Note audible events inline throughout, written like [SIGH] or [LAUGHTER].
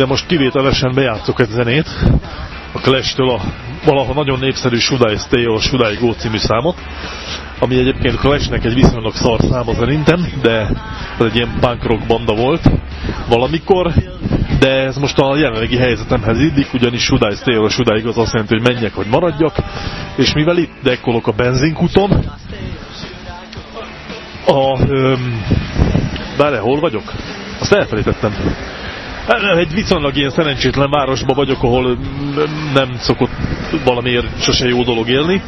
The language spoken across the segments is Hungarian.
ide most kivételesen bejátszok egy zenét, a Clash-től a valaha nagyon népszerű Should I Stay or Should Go című számot, ami egyébként Clash-nek egy viszonylag szar száma szerintem, de ez egy ilyen punk rock banda volt valamikor, de ez most a jelenlegi helyzetemhez illik, ugyanis Should I Stay or Should az azt jelenti, hogy menjek vagy maradjak, és mivel itt dekkolok a benzinkuton, a... Öm, bár hol vagyok? Azt elfelejtettem. Egy viszonylag ilyen szerencsétlen városban vagyok, ahol nem szokott valamiért sose jó dolog élni.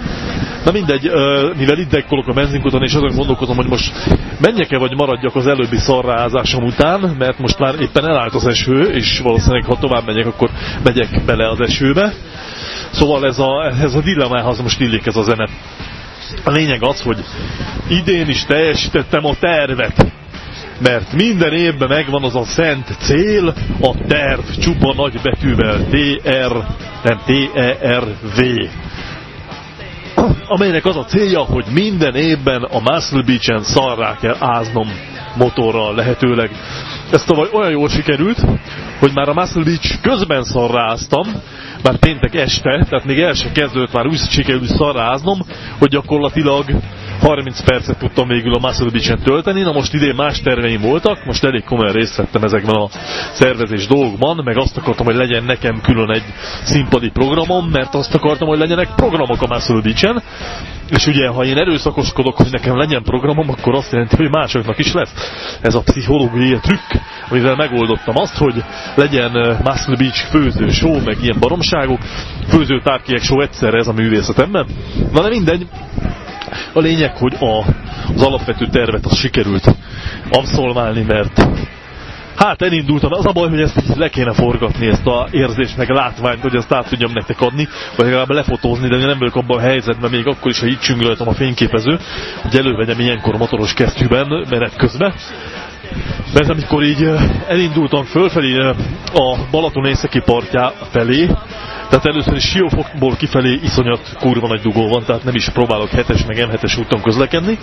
Na mindegy, mivel itt dekkolok a benzinkuton, és azon gondolkozom, hogy most menjek-e vagy maradjak az előbbi szarrázásom után, mert most már éppen elállt az eső, és valószínűleg ha tovább megyek, akkor megyek bele az esőbe. Szóval ez a, ez a dilemmához most illik ez a zene. A lényeg az, hogy idén is teljesítettem a tervet mert minden évben megvan az a szent cél, a terv csupa nagy betűvel, T-R, nem T-E-R-V amelynek az a célja, hogy minden évben a Muscle Beach-en szarrá kell áznom motorral lehetőleg. Ez tavaly olyan jól sikerült, hogy már a Muscle Beach közben szarráztam, már péntek este, tehát még el se kezdődött, már úgy sikerült szarráznom, hogy gyakorlatilag 30 percet tudtam végül a Beach-en tölteni, na most idén más terveim voltak, most elég komolyan részt vettem ezekben a szervezés dolgokban, meg azt akartam, hogy legyen nekem külön egy színpadi programom, mert azt akartam, hogy legyenek programok a Beach-en, és ugye, ha én erőszakoskodok, hogy nekem legyen programom, akkor azt jelenti, hogy másoknak is lesz. Ez a pszichológiai trükk, amivel megoldottam azt, hogy legyen Muscle Beach főző show, meg ilyen baromságok, főző tárkiek show egyszerre ez a művészetemben. Na de mindegy, a lényeg, hogy a, az alapvető tervet az sikerült abszolválni, mert Hát elindultam, az a baj, hogy ezt le kéne forgatni, ezt a érzést, meg a látványt, hogy ezt át tudjam nektek adni, vagy legalább lefotózni, de nem vagyok abban a helyzetben, még akkor is, ha itt csüngöltem a fényképező, hogy elővegyem ilyenkor motoros kesztyűben, menet közben. Mert amikor így elindultam fölfelé a Balaton északi partjá felé, tehát először is Siófokból kifelé iszonyat kurva nagy dugó van, tehát nem is próbálok 7-es meg M7-es úton közlekedni,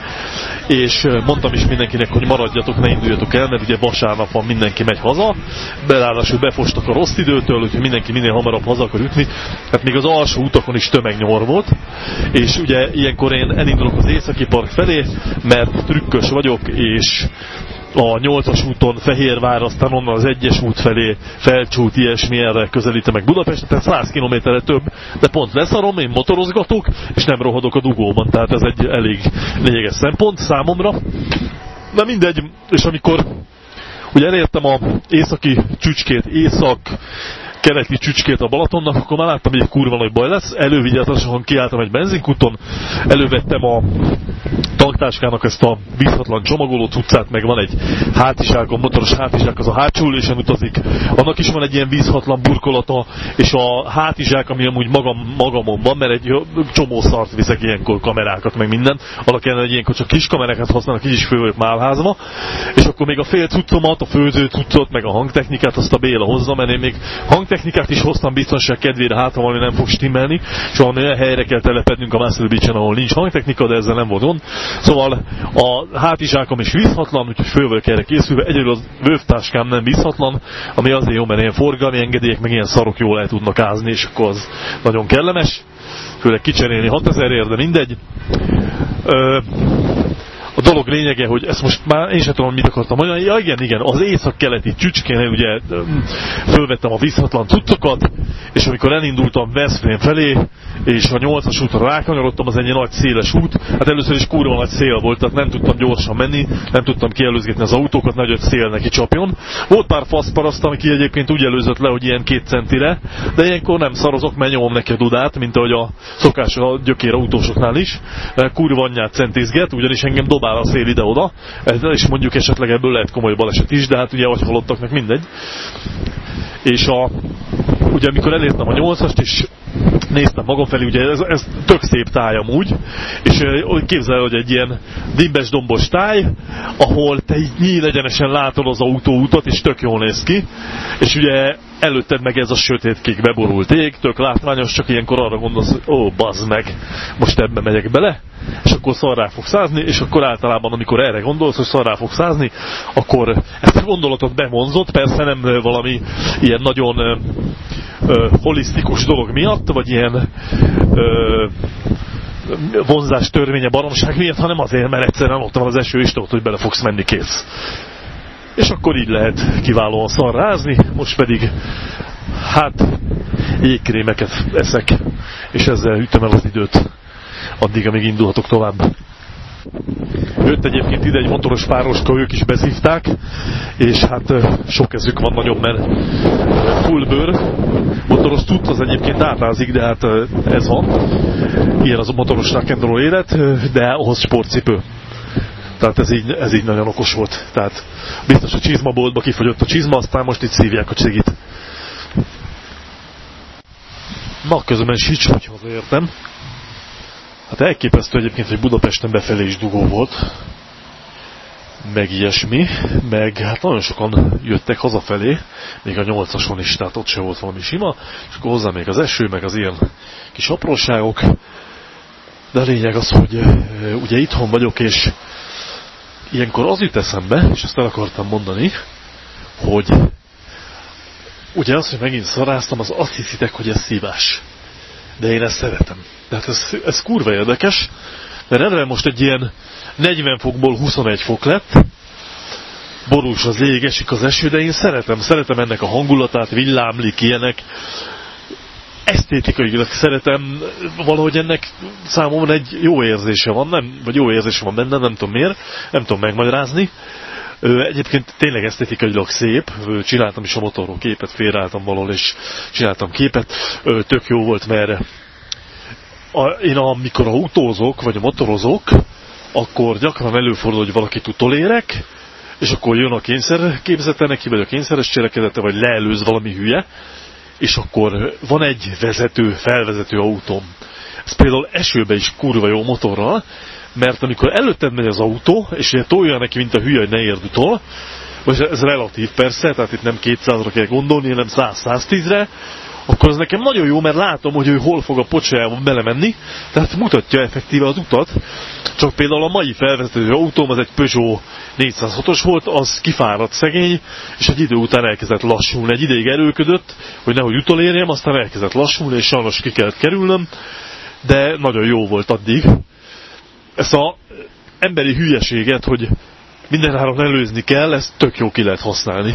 és mondtam is mindenkinek, hogy maradjatok, ne induljatok el, mert ugye vasárnap van, mindenki megy haza, belárásul befostak a rossz időtől, úgyhogy mindenki minél hamarabb haza akar ütni, hát még az alsó utakon is tömegnyor volt, és ugye ilyenkor én elindulok az északi park felé, mert trükkös vagyok, és a 8-as úton Fehérvár, aztán onnan az 1-es út felé felcsút, ilyesmi erre közelítem meg Budapest, tehát 100 kilométerre több, de pont leszarom, én motorozgatok, és nem rohadok a dugóban, tehát ez egy elég lényeges szempont számomra. De mindegy, és amikor ugye elértem a északi csücskét, észak, keleti csücskét a Balatonnak, akkor már láttam, hogy egy kurva nagy baj lesz. Elővigyázatosan kiálltam egy benzinkuton, elővettem a tanktáskának ezt a vízhatlan csomagoló cuccát, meg van egy hátizsák, a motoros hátizsák, az a hátsó ülésen utazik. Annak is van egy ilyen vízhatlan burkolata, és a hátizsák, ami amúgy magam, magamon van, mert egy csomó szart viszek ilyenkor kamerákat, meg minden. Annak hogy ilyenkor csak kis kamerákat használnak, így is fő vagyok málházma. És akkor még a fél cuccomat, a főző cuccot, meg a hangtechnikát, azt a Béla hozza, mert én még hangtechnikát is hoztam biztonság kedvére, hát valami nem fog stimmelni, és olyan helyre kell telepednünk a Muscle Beach-en, ahol nincs hangtechnika, de ezzel nem volt gond. Szóval a hátizsákom is vízhatlan, úgyhogy föl vagyok erre készülve. Egyedül az vövtáskám nem vízhatlan, ami azért jó, mert ilyen forgalmi engedélyek, meg ilyen szarok jól el tudnak ázni, és akkor az nagyon kellemes. Főleg kicserélni 6000 ért, de mindegy. Ö, a dolog lényege, hogy ezt most már én sem tudom, mit akartam mondani. Ja, igen, igen, az észak-keleti csücskén ugye fölvettem a vízhatlan cuccokat, és amikor elindultam Veszprém felé, és a 8-as útra rákanyarodtam, az egy nagy széles út, hát először is kurva nagy szél volt, tehát nem tudtam gyorsan menni, nem tudtam kielőzgetni az autókat, nagy öt szél neki csapjon. Volt pár faszparaszt, aki egyébként úgy előzött le, hogy ilyen két centire, de ilyenkor nem szarozok, mert nyomom neki a dudát, mint ahogy a szokás a gyökér autósoknál is. Kurva anyját centizget, ugyanis engem dobál a szél ide-oda, és mondjuk esetleg ebből lehet komoly baleset is, de hát ugye vagy halottaknak mindegy. És a, ugye amikor elértem a 8-ast, és néztem magam felé, ugye ez, ez tök szép táj amúgy, és képzel, hogy egy ilyen dimbes dombos táj, ahol te így nyíl egyenesen látod az autóutat, és tök jól néz ki, és ugye előtted meg ez a sötétkék beborult ég, tök látványos, csak ilyenkor arra gondolsz, hogy ó, bazd meg, most ebbe megyek bele, és akkor szarrá fog százni, és akkor általában, amikor erre gondolsz, hogy szarrá fog százni, akkor ezt a gondolatot bevonzott, persze nem valami ilyen nagyon ö, holisztikus dolog miatt, vagy ilyen ö, vonzás törvénye baromság miatt, hanem azért, mert egyszerűen ott van az eső, és tudod, hogy bele fogsz menni kész. És akkor így lehet kiválóan szarrázni, most pedig hát jégkrémeket eszek, és ezzel ütöm el az időt addig, amíg indulhatok tovább. Jött egyébként ide egy motoros pároska, ők is bezívták, és hát sok kezük van nagyon, mert full bőr. Motoros tud, az egyébként átázik, de hát ez van. Ilyen az a motoros rock'n'roll élet, de ahhoz sportcipő. Tehát ez így, ez így nagyon okos volt. Tehát biztos a csizmaboltba kifogyott a csizma, aztán most itt szívják a csigit. Na, közben sics, hogy hazaértem. Hát elképesztő egyébként, hogy Budapesten befelé is dugó volt, meg ilyesmi, meg hát nagyon sokan jöttek hazafelé, még a nyolcason is, tehát ott se volt valami sima, és akkor hozzá még az eső, meg az ilyen kis apróságok. De a lényeg az, hogy ugye itthon vagyok, és ilyenkor az jut eszembe, és ezt el akartam mondani, hogy ugye az, hogy megint szaráztam, az azt hiszitek, hogy ez szívás. De én ezt szeretem. Tehát ez, ez kurva érdekes, mert erre most egy ilyen 40 fokból 21 fok lett, borús az ég, esik az eső, de én szeretem, szeretem ennek a hangulatát, villámlik ilyenek, esztétikailag szeretem, valahogy ennek számomra egy jó érzése van, nem, vagy jó érzése van benne, nem tudom miért, nem tudom megmagyarázni. Egyébként tényleg esztétikailag szép, csináltam is a motorról képet, félreálltam valahol, és csináltam képet, tök jó volt, mert a, én amikor autózok, vagy a motorozok, akkor gyakran előfordul, hogy valakit utolérek, és akkor jön a kényszer képzete neki, vagy a kényszeres cselekedete, vagy leelőz valami hülye, és akkor van egy vezető, felvezető autóm. Ez például esőbe is kurva jó motorral, mert amikor előtted megy az autó, és ugye tolja neki, mint a hülye, hogy ne érd utol, vagy ez relatív persze, tehát itt nem 200-ra kell gondolni, hanem 100-110-re, akkor az nekem nagyon jó, mert látom, hogy ő hol fog a pocsájában belemenni, tehát mutatja effektíve az utat. Csak például a mai felvezető autóm, az egy Peugeot 406-os volt, az kifáradt szegény, és egy idő után elkezdett lassulni. Egy ideig erőködött, hogy nehogy utolérjem, aztán elkezdett lassulni, és sajnos ki kellett kerülnöm, de nagyon jó volt addig. Ezt a emberi hülyeséget, hogy mindenáron előzni kell, ezt tök jó ki lehet használni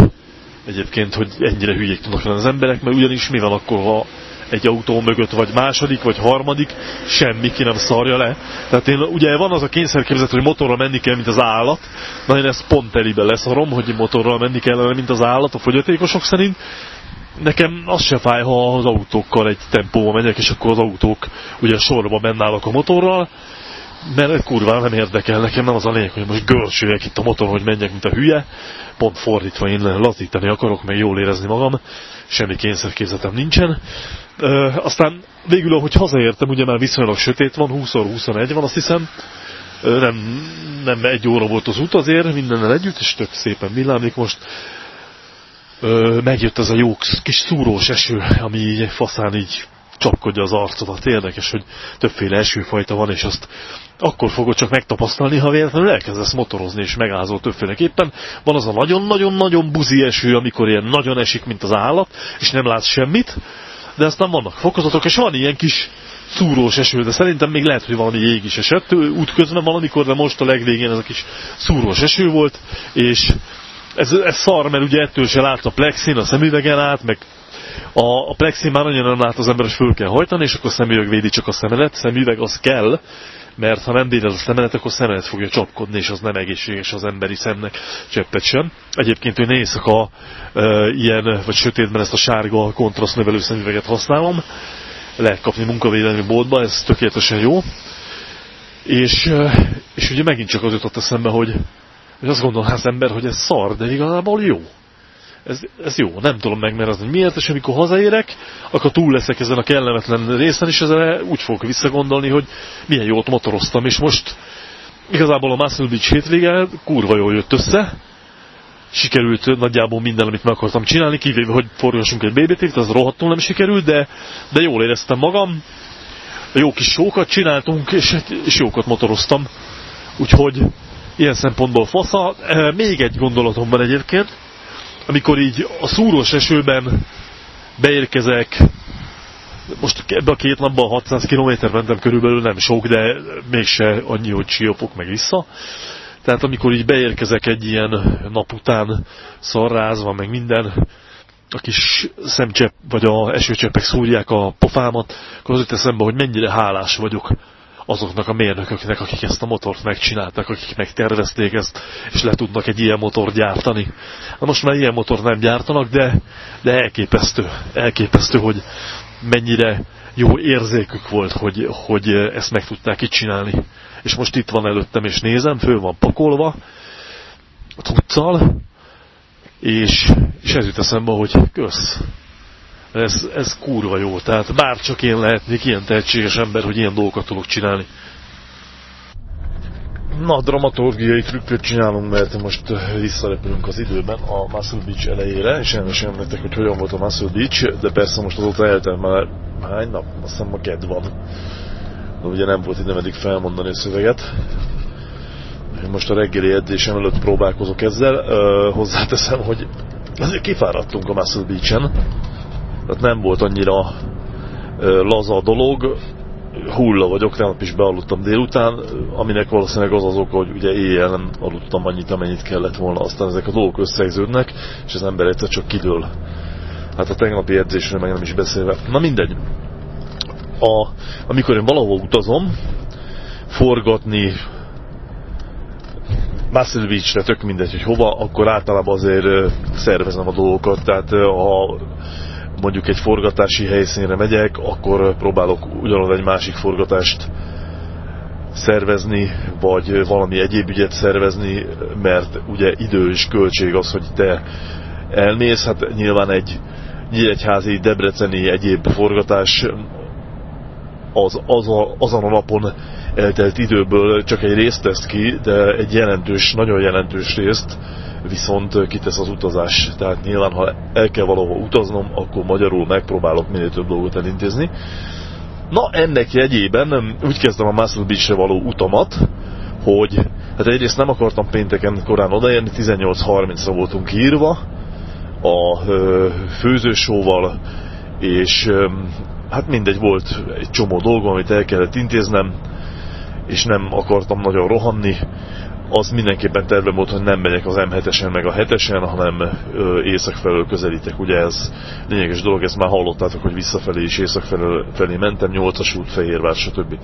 egyébként, hogy ennyire hülyék tudnak lenni az emberek, mert ugyanis mi van akkor, ha egy autó mögött, vagy második, vagy harmadik, semmi ki nem szarja le. Tehát én, ugye van az a kényszerképzet, hogy motorral menni kell, mint az állat. Na én ezt pont telibe leszarom, hogy motorral menni kell, mint az állat, a fogyatékosok szerint. Nekem az se fáj, ha az autókkal egy tempóba megyek, és akkor az autók ugye sorba bennállnak a motorral, mert kurva nem érdekel nekem, nem az a lényeg, hogy most görsüljek itt a motor, hogy menjek, mint a hülye. Pont fordítva, én lazítani akarok, meg jól érezni magam. Semmi kényszerkézetem nincsen. Ö, aztán végül, ahogy hazaértem, ugye már viszonylag sötét van, 20-21 van, azt hiszem. Ö, nem, nem egy óra volt az út azért, mindennel együtt, és tök szépen villámlik most. Ö, megjött ez a jó kis szúrós eső, ami így faszán így csapkodja az arcodat. Érdekes, hogy többféle esőfajta van, és azt akkor fogod csak megtapasztalni, ha véletlenül elkezdesz motorozni és megállzol többféleképpen. Van az a nagyon-nagyon-nagyon buzi eső, amikor ilyen nagyon esik, mint az állat, és nem látsz semmit, de aztán vannak fokozatok, és van ilyen kis szúrós eső, de szerintem még lehet, hogy valami jég is esett útközben valamikor, de most a legvégén ez a kis szúrós eső volt, és ez, ez szar, mert ugye ettől se lát a plexin, a szemüvegen át, meg a, a plexin már nagyon nem lát az ember, és föl kell hajtani, és akkor szemüveg védi csak a szemelet, szemüveg az kell, mert ha nem véded a szemelet, akkor szemelet fogja csapkodni, és az nem egészséges az emberi szemnek cseppet sem. Egyébként én éjszaka e, ilyen, vagy sötétben ezt a sárga kontrasztnövelő szemüveget használom, lehet kapni munkavédelmi boltba, ez tökéletesen jó. És, és ugye megint csak az jutott eszembe, hogy, hogy azt gondolná az ember, hogy ez szar, de igazából jó. Ez, ez jó, nem tudom megmerazni miért, és amikor hazaérek, akkor túl leszek ezen a kellemetlen részen, és ezzel úgy fogok visszagondolni, hogy milyen jót motoroztam, és most igazából a Muscle Beach hétvége kurva jól jött össze, sikerült nagyjából minden, amit meg akartam csinálni, kivéve, hogy forgassunk egy BBT-t, az rohadtul nem sikerült, de, de jól éreztem magam, jó kis sókat csináltunk, és, és jókat motoroztam, úgyhogy ilyen szempontból fasza. Még egy gondolatom van egyébként, amikor így a szúrós esőben beérkezek, most ebbe a két napban 600 km mentem körülbelül, nem sok, de mégse annyi, hogy siopok meg vissza. Tehát amikor így beérkezek egy ilyen nap után szarrázva, meg minden, a kis szemcsepp, vagy a esőcseppek szúrják a pofámat, akkor az eszembe, hogy mennyire hálás vagyok azoknak a mérnököknek, akik ezt a motort megcsináltak, akik megtervezték ezt, és le tudnak egy ilyen motort gyártani. Na most már ilyen motort nem gyártanak, de, de elképesztő, elképesztő, hogy mennyire jó érzékük volt, hogy, hogy ezt meg tudták itt csinálni. És most itt van előttem, és nézem, föl van pakolva, a cuccal, és, és ez jut eszembe, hogy kösz. Ez, ez kurva jó, tehát bár csak én lehetnék ilyen tehetséges ember, hogy ilyen dolgokat tudok csinálni. Na, dramaturgiai trükköt csinálunk, mert most visszarepülünk az időben a Muscle Beach elejére, és elmesélem nektek, hogy hogyan volt a Muscle Beach, de persze most azóta eltelt már hány nap, azt hiszem ma kedd van. De ugye nem volt időm eddig felmondani a szöveget. Most a reggeli edzésem előtt próbálkozok ezzel. Ö, hozzáteszem, hogy azért kifáradtunk a Muscle Beach-en. Tehát nem volt annyira laza a dolog. Hulla vagyok, tegnap is bealudtam délután, aminek valószínűleg az az oka, hogy ugye éjjel nem aludtam annyit, amennyit kellett volna. Aztán ezek a dolgok összegződnek, és az ember egyszer csak kidől. Hát a tegnapi edzésről meg nem is beszélve. Na mindegy. A, amikor én valahol utazom, forgatni, Muscle Beach-re, tök mindegy, hogy hova, akkor általában azért szervezem a dolgokat, tehát ha mondjuk egy forgatási helyszínre megyek, akkor próbálok ugyanaz egy másik forgatást szervezni, vagy valami egyéb ügyet szervezni, mert ugye idő és költség az, hogy te elmész, hát nyilván egy nyíregyházi, debreceni egyéb forgatás az, az a, azon a napon eltelt időből csak egy részt tesz ki, de egy jelentős, nagyon jelentős részt viszont kitesz az utazás. Tehát nyilván, ha el kell valahol utaznom, akkor magyarul megpróbálok minél több dolgot elintézni. Na, ennek jegyében úgy kezdtem a Muscle Beach-re való utamat, hogy hát egyrészt nem akartam pénteken korán odaérni, 18.30-ra voltunk írva a főzősóval, és hát mindegy, volt egy csomó dolgom, amit el kellett intéznem, és nem akartam nagyon rohanni, az mindenképpen tervem volt, hogy nem megyek az M7-esen meg a 7-esen, hanem észak felől közelítek. Ugye ez lényeges dolog, ezt már hallottátok, hogy visszafelé is észak felől, felé mentem, 8-as út, Fehérvár, stb.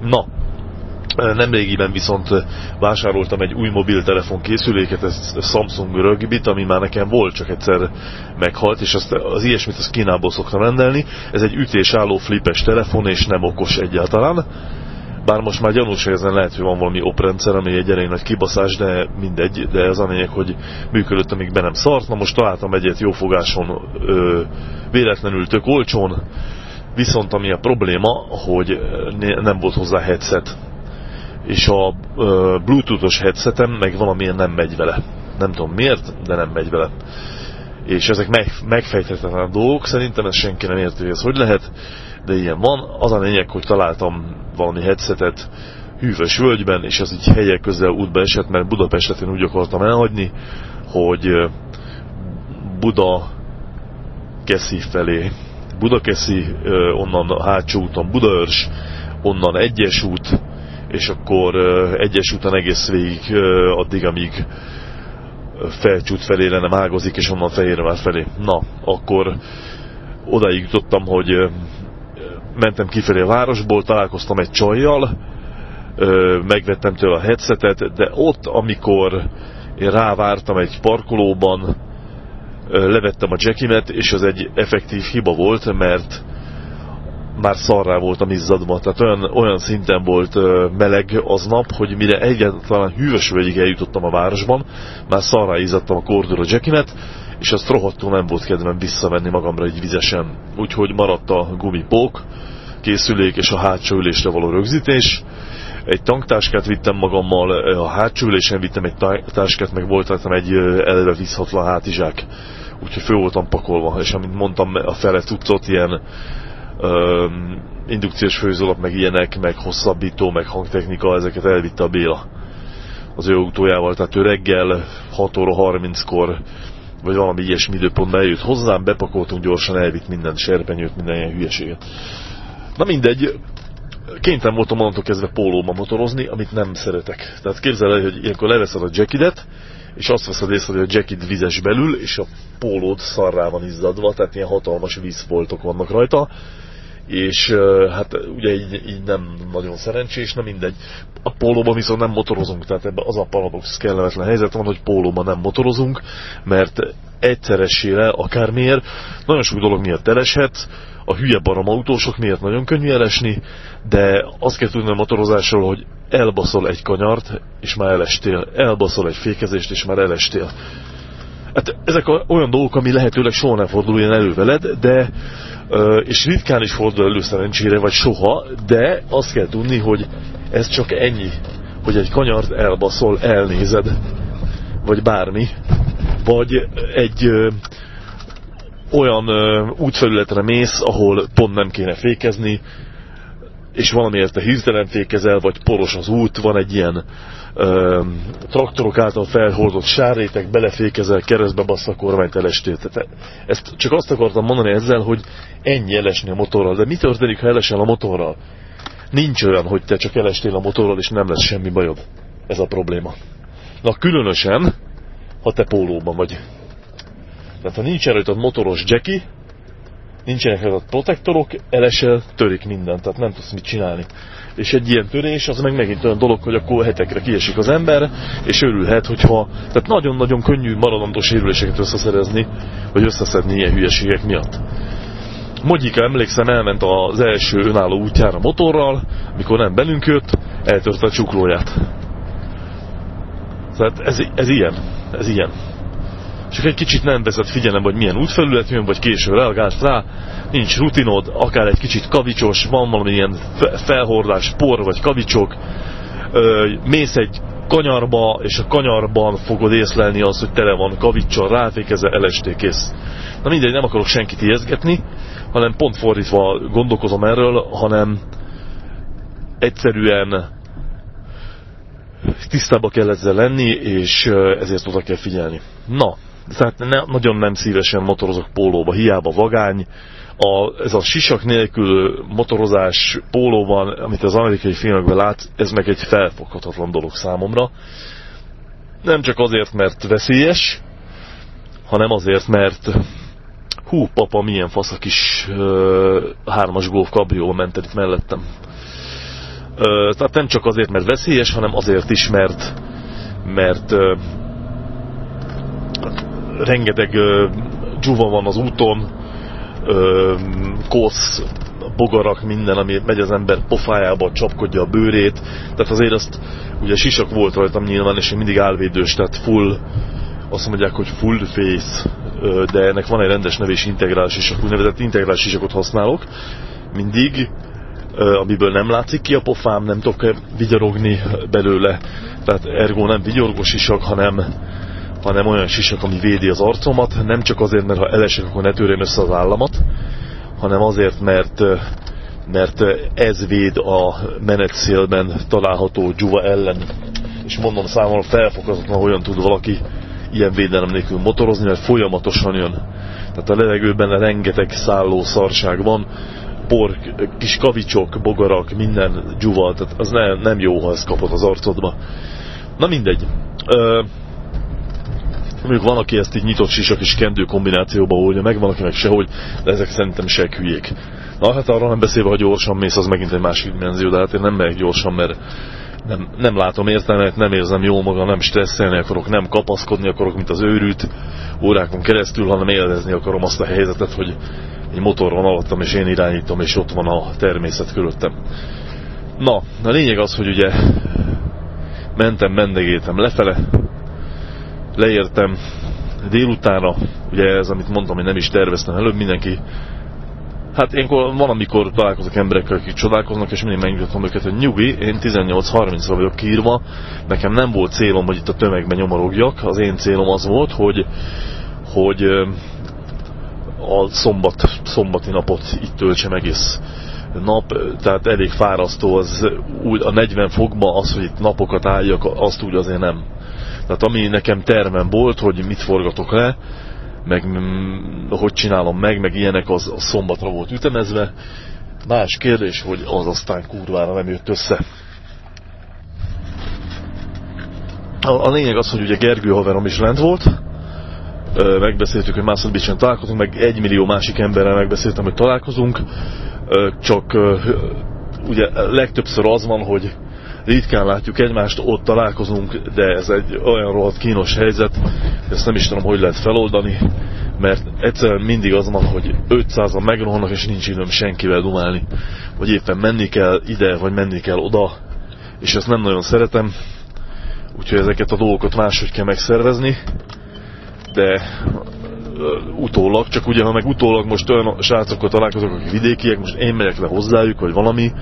Na, Nemrégiben viszont vásároltam egy új mobiltelefon készüléket, ez Samsung Rugbit, ami már nekem volt, csak egyszer meghalt, és azt, az ilyesmit az Kínából szoktam rendelni. Ez egy ütésálló flipes telefon, és nem okos egyáltalán. Bár most már gyanús, ezen lehet, hogy van valami oprendszer, ami egy elég nagy kibaszás, de mindegy, de ez a lényeg, hogy működött, amíg be nem szart. Na most találtam egyet jófogáson, ö, véletlenül tök olcsón, viszont ami a probléma, hogy nem volt hozzá headset és a bluetoothos headsetem meg valamilyen nem megy vele. Nem tudom miért, de nem megy vele. És ezek meg, megfejthetetlen dolgok, szerintem ez senki nem érti, hogy ez hogy lehet, de ilyen van. Az a lényeg, hogy találtam valami headsetet hűvös völgyben, és az így helyek közel útba esett, mert Budapestet én úgy akartam elhagyni, hogy Buda Keszi felé, Budakeszi, onnan hátsó úton Budaörs, onnan egyes út, és akkor egyes után egész végig addig, amíg felcsút felé nem ágozik, és onnan Fehérvár felé. Na, akkor odaig jutottam, hogy mentem kifelé a városból, találkoztam egy csajjal, megvettem tőle a headsetet, de ott, amikor én rávártam egy parkolóban, levettem a jackimet, és az egy effektív hiba volt, mert már szarrá voltam izzadva, tehát olyan, olyan szinten volt meleg aznap, hogy mire egyáltalán hűvös völgyig eljutottam a városban, már szarrá izzadtam a kordura jackimet, és azt rohadtul nem volt kedvem visszavenni magamra egy vizesen. Úgyhogy maradt a gumipók, készülék és a hátsó ülésre való rögzítés. Egy tanktáskát vittem magammal, a hátsó ülésen vittem egy táskát, meg volt rajtam egy eleve vízhatlan hátizsák. Úgyhogy fő voltam pakolva, és amint mondtam, a fele tudott ilyen öm, indukciós főzőlap, meg ilyenek, meg hosszabbító, meg hangtechnika, ezeket elvitte a Béla az ő autójával, tehát ő reggel 6 óra 30-kor vagy valami ilyesmi időpontban eljött hozzám, bepakoltunk gyorsan, elvitt minden serpenyőt, minden ilyen hülyeséget. Na mindegy, kénytelen voltam onnantól kezdve pólóba motorozni, amit nem szeretek. Tehát képzel el, hogy ilyenkor leveszed a jackidet, és azt veszed észre, hogy a jacket vizes belül, és a pólód szarrá van izzadva, tehát ilyen hatalmas vízfoltok vannak rajta, és hát ugye így, így nem nagyon szerencsés, na mindegy. A pólóban viszont nem motorozunk, tehát ebben az a paradox kellemetlen helyzet van, hogy pólóban nem motorozunk, mert egyszeresére akármiért nagyon sok dolog miatt eleshet, a hülye barom autósok miatt nagyon könnyű elesni, de azt kell tudni a motorozásról, hogy elbaszol egy kanyart, és már elestél. Elbaszol egy fékezést, és már elestél. Hát ezek olyan dolgok, ami lehetőleg soha nem fordul ilyen elő veled, de és ritkán is fordul elő szerencsére, vagy soha, de azt kell tudni, hogy ez csak ennyi, hogy egy kanyart elbaszol, elnézed, vagy bármi, vagy egy olyan útfelületre mész, ahol pont nem kéne fékezni, és valamiért te hirtelen fékezel, vagy poros az út, van egy ilyen ö, traktorok által felhordott sárrétek, belefékezel, keresztbe bassz a kormányt elestél. Ezt csak azt akartam mondani ezzel, hogy ennyi elesni a motorral. De mi történik, ha elesel a motorral? Nincs olyan, hogy te csak elestél a motorral, és nem lesz semmi bajod. Ez a probléma. Na különösen, ha te pólóban vagy. Tehát ha nincs rajtad motoros Jackie, nincsenek rajtad protektorok, elesel, törik mindent, tehát nem tudsz mit csinálni. És egy ilyen törés, az meg megint olyan dolog, hogy akkor hetekre kiesik az ember, és örülhet, hogyha... Tehát nagyon-nagyon könnyű maradandó sérüléseket összeszerezni, vagy összeszedni ilyen hülyeségek miatt. Mogyika, emlékszem, elment az első önálló útjára motorral, mikor nem belünk jött, eltörte a csuklóját. Tehát ez, ez ilyen, ez ilyen. Csak egy kicsit nem vezet figyelembe, hogy milyen útfelület jön, vagy késő reagálsz rá, nincs rutinod, akár egy kicsit kavicsos, van valami ilyen felhordás, por vagy kavicsok, mész egy kanyarba, és a kanyarban fogod észlelni azt, hogy tele van kavicsal, ráfékezve, elesték kész. Na mindegy, nem akarok senkit ijeszgetni, hanem pont fordítva gondolkozom erről, hanem egyszerűen tisztába kell ezzel lenni, és ezért oda kell figyelni. Na, tehát ne, nagyon nem szívesen motorozok pólóba, hiába vagány. A, ez a sisak nélkül motorozás pólóban, amit az amerikai filmekben lát, ez meg egy felfoghatatlan dolog számomra. Nem csak azért, mert veszélyes, hanem azért, mert hú, papa, milyen fasz a kis uh, hármas golf kabrió ment itt mellettem. Uh, tehát nem csak azért, mert veszélyes, hanem azért is, mert mert uh, rengeteg dzsuva van az úton, kosz, bogarak, minden, ami megy az ember pofájába, csapkodja a bőrét. Tehát azért azt, ugye sisak volt rajtam nyilván, és én mindig álvédős, tehát full, azt mondják, hogy full face, de ennek van egy rendes nevés integrális sisak, úgynevezett integrális sisakot használok mindig, amiből nem látszik ki a pofám, nem tudok vigyorogni belőle, tehát ergo nem vigyorgós sisak, hanem hanem olyan sisak, ami védi az arcomat, nem csak azért, mert ha elesek, akkor ne törjön össze az államat, hanem azért, mert, mert ez véd a menetszélben található dzsuva ellen. És mondom számomra felfoghatatlan, hogyan tud valaki ilyen védelem nélkül motorozni, mert folyamatosan jön. Tehát a levegőben rengeteg szálló szarság van, por, kis kavicsok, bogarak, minden dzsuva, tehát az nem, nem jó, ha ezt kapod az arcodba. Na mindegy. Ö, Mondjuk van, aki ezt így nyitott sisak és kendő kombinációba oldja meg, van, aki meg sehogy, de ezek szerintem se hülyék. Na hát arra nem beszélve, ha gyorsan mész, az megint egy másik dimenzió, de hát én nem megyek gyorsan, mert nem, nem látom értelmet, nem érzem jól magam, nem stresszelni akarok, nem kapaszkodni akarok, mint az őrült órákon keresztül, hanem élvezni akarom azt a helyzetet, hogy egy motor van alattam, és én irányítom, és ott van a természet körülöttem. Na, a lényeg az, hogy ugye mentem, mendegéltem lefele, leértem, délutára, ugye ez, amit mondtam, hogy nem is terveztem előbb, mindenki Hát én van, amikor találkozok emberekkel, akik csodálkoznak, és mindig megnyugtatom őket, hogy nyugi, én 18-30-ra vagyok kiírva, nekem nem volt célom, hogy itt a tömegben nyomorogjak, az én célom az volt, hogy, hogy a szombat, szombati napot itt töltsem egész nap, tehát elég fárasztó az úgy a 40 fokban az, hogy itt napokat álljak, azt úgy azért nem. Tehát ami nekem termem volt, hogy mit forgatok le, meg hogy csinálom meg, meg ilyenek, az a szombatra volt ütemezve. Más kérdés, hogy az aztán kurvára nem jött össze. A, a lényeg az, hogy ugye Gergő haverom is lent volt, megbeszéltük, hogy Mászló Bicsen találkozunk, meg egy millió másik emberrel megbeszéltem, hogy találkozunk, csak ugye legtöbbször az van, hogy ritkán látjuk egymást, ott találkozunk, de ez egy olyan rohadt kínos helyzet, ezt nem is tudom, hogy lehet feloldani, mert egyszerűen mindig az van, hogy 500-an megrohannak, és nincs időm senkivel dumálni, vagy éppen menni kell ide, vagy menni kell oda, és ezt nem nagyon szeretem, úgyhogy ezeket a dolgokat máshogy kell megszervezni, de utólag, csak ugye ha meg utólag most olyan srácokkal találkozok, akik vidékiek, most én megyek le hozzájuk, vagy valami,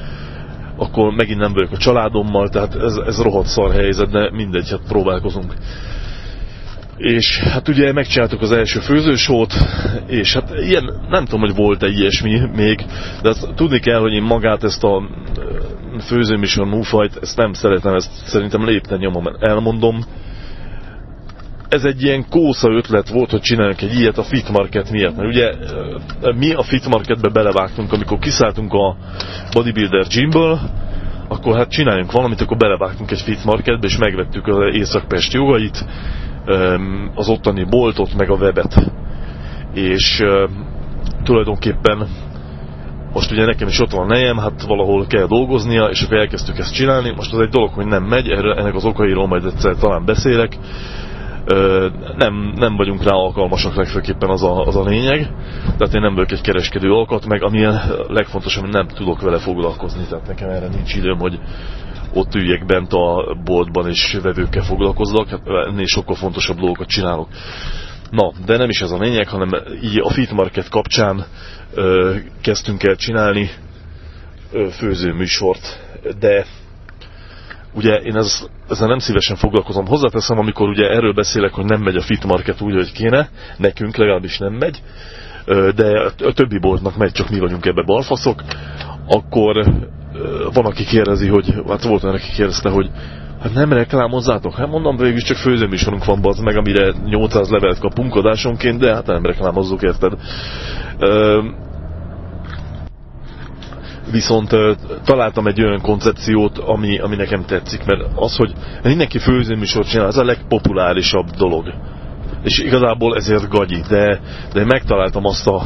akkor megint nem vagyok a családommal, tehát ez, ez rohadt szar helyzet, de mindegy, hát próbálkozunk. És hát ugye megcsináltuk az első főzősót, és hát ilyen, nem tudom, hogy volt-e ilyesmi még, de azt tudni kell, hogy én magát ezt a főzőműsor műfajt, ezt nem szeretem, ezt szerintem lépten nyomom, elmondom, ez egy ilyen kósza ötlet volt, hogy csináljunk egy ilyet a Fit Market miatt. Mert ugye mi a Fit Marketbe belevágtunk, amikor kiszálltunk a Bodybuilder Gymből, akkor hát csináljunk valamit, akkor belevágtunk egy Fit Marketbe, és megvettük az Észak-Pest jogait, az ottani boltot, meg a webet. És tulajdonképpen most ugye nekem is ott van a nejem, hát valahol kell dolgoznia, és akkor elkezdtük ezt csinálni. Most az egy dolog, hogy nem megy, erről, ennek az okairól majd egyszer talán beszélek nem, nem vagyunk rá alkalmasak legfőképpen az a, az a lényeg. Tehát én nem vagyok egy kereskedő alkat, meg amilyen legfontosabb, nem tudok vele foglalkozni. Tehát nekem erre nincs időm, hogy ott üljek bent a boltban és vevőkkel foglalkozzak, hát ennél sokkal fontosabb dolgokat csinálok. Na, de nem is ez a lényeg, hanem így a Fit Market kapcsán ö, kezdtünk el csinálni főzőműsort, de ugye én ez, ezzel nem szívesen foglalkozom. Hozzáteszem, amikor ugye erről beszélek, hogy nem megy a fit market úgy, hogy kéne, nekünk legalábbis nem megy, de a többi boltnak megy, csak mi vagyunk ebbe balfaszok, akkor van, aki kérdezi, hogy, hát volt olyan, aki kérdezte, hogy hát nem reklámozzátok? Hát mondom, végül csak főzőműsorunk van, az meg, amire 800 levelet kapunk adásonként, de hát nem reklámozzuk, érted? Viszont találtam egy olyan koncepciót, ami, ami nekem tetszik, mert az, hogy mindenki főzőműsort csinál, az a legpopulárisabb dolog. És igazából ezért gagyi, de, de megtaláltam azt a,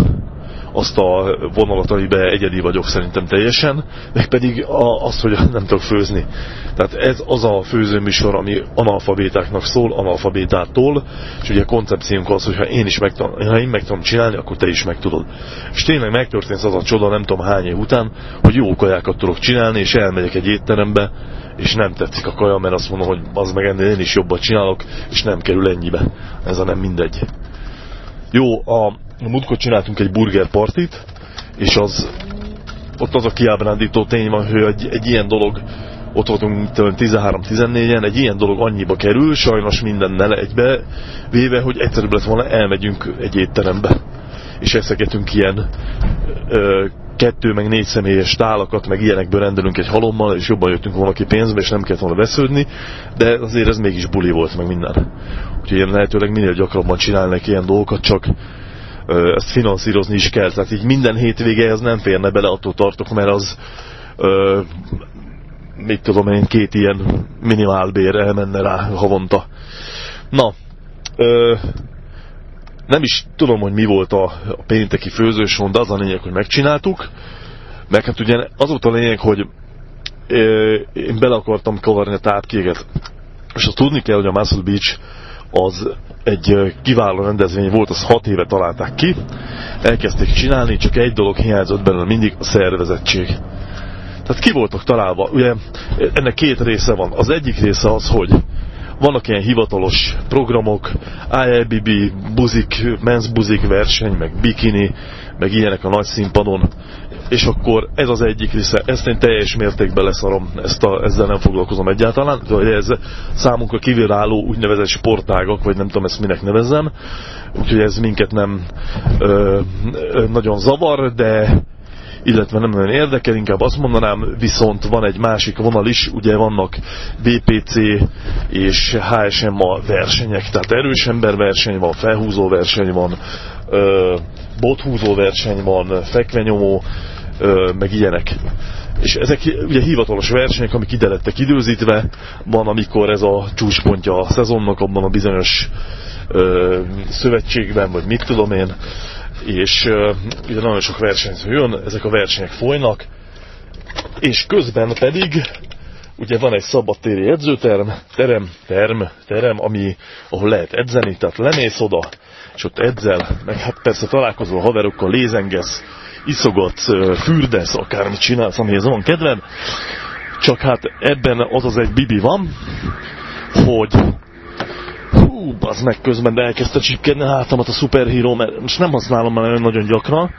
azt a vonalat, amiben egyedi vagyok szerintem teljesen, meg pedig a, azt, hogy [LAUGHS] nem tudok főzni. Tehát ez az a főzőműsor, ami analfabétáknak szól, analfabétától, és ugye a koncepciónk az, hogy ha én is meg, ha én meg tudom csinálni, akkor te is meg tudod. És tényleg megtörtént az a csoda, nem tudom hány év után, hogy jó kajákat tudok csinálni, és elmegyek egy étterembe, és nem tetszik a kaja, mert azt mondom, hogy az meg ennél én is jobbat csinálok, és nem kerül ennyibe. Ez a nem mindegy. Jó, a múltkor csináltunk egy burger partit, és az, ott az a kiábrándító tény van, hogy egy, egy ilyen dolog, ott voltunk 13-14-en, egy ilyen dolog annyiba kerül, sajnos mindennel egybe véve, hogy egyszerűbb lett volna elmegyünk egy étterembe, és eszegetünk ilyen ö, kettő meg négy személyes tálakat, meg ilyenekből rendelünk egy halommal, és jobban jöttünk volna ki pénzbe, és nem kellett volna vesződni, de azért ez mégis buli volt meg minden. Úgyhogy én lehetőleg minél gyakrabban csinálnék ilyen dolgokat, csak ezt finanszírozni is kell. Tehát így minden hétvége ez nem férne bele, attól tartok, mert az ö, mit tudom én, két ilyen minimálbér elmenne rá havonta. Na, ö, nem is tudom, hogy mi volt a, a pénteki főzőson, de az a lényeg, hogy megcsináltuk. Meg hát ugye az volt a lényeg, hogy ö, én bele akartam kavarni a tápkéget. És azt tudni kell, hogy a Muscle Beach az egy kiváló rendezvény volt, az hat éve találták ki, elkezdték csinálni, csak egy dolog hiányzott belőle mindig, a szervezettség. Tehát ki voltak találva, ugye ennek két része van. Az egyik része az, hogy vannak ilyen hivatalos programok, ILBB, buzik, men's buzik verseny, meg bikini, meg ilyenek a nagy színpadon, és akkor ez az egyik része, ezt én teljes mértékben leszarom, ezt a, ezzel nem foglalkozom egyáltalán, de ez számunkra kívülálló úgynevezett sportágak, vagy nem tudom ezt minek nevezzem, úgyhogy ez minket nem ö, nagyon zavar, de illetve nem nagyon érdekel, inkább azt mondanám, viszont van egy másik vonal is, ugye vannak VPC és HSMA versenyek, tehát erős ember verseny van, felhúzó verseny van, bothúzó verseny van, fekvenyomó, meg ilyenek. És ezek ugye hivatalos versenyek, amik ide lettek időzítve, van amikor ez a csúcspontja a szezonnak, abban a bizonyos ö, szövetségben, vagy mit tudom én, és uh, ugye nagyon sok versenyző jön, ezek a versenyek folynak, és közben pedig ugye van egy szabadtéri edzőterm, terem, term, terem, ami, ahol lehet edzeni, tehát lemész oda, és ott edzel, meg hát persze találkozol haverokkal, lézengesz, iszogatsz, fürdesz, akármit csinálsz, amihez van kedved, csak hát ebben az az egy bibi van, hogy Hú, az meg közben elkezdte csipkedni a hátamat a szuperhíró, mert most nem használom már nagyon gyakran,